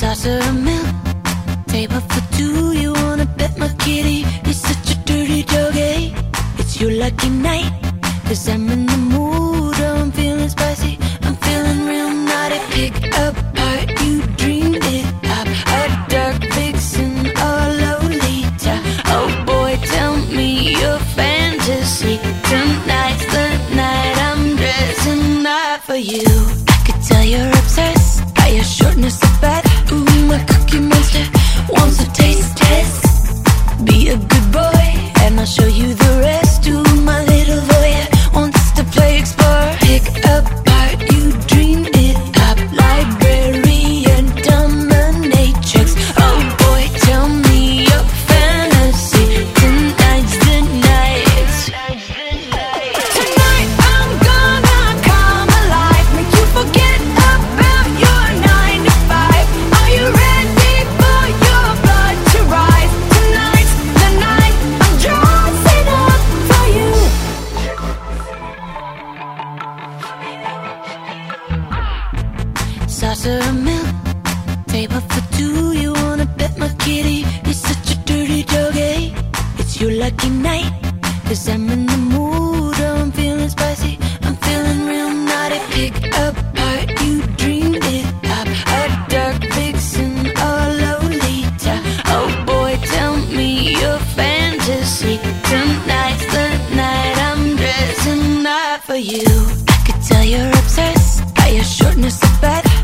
Saucer of milk, table for two. You wanna bet my kitty? You're such a dirty dog, eh? It's your lucky night, cause I'm in the mood. I'm feeling spicy. you. saucer of milk, table for two. You wanna bet my kitty? You're such a dirty dog, eh? It's your lucky night, cause I'm in the mood. I'm feeling spicy, I'm feeling real naughty. Pick up part you dreamed it up. A dark vixen a Lolita. Oh boy, tell me your fantasy. Tonight's the night I'm dressing up for you. I could tell you're obsessed by your shortness of breath.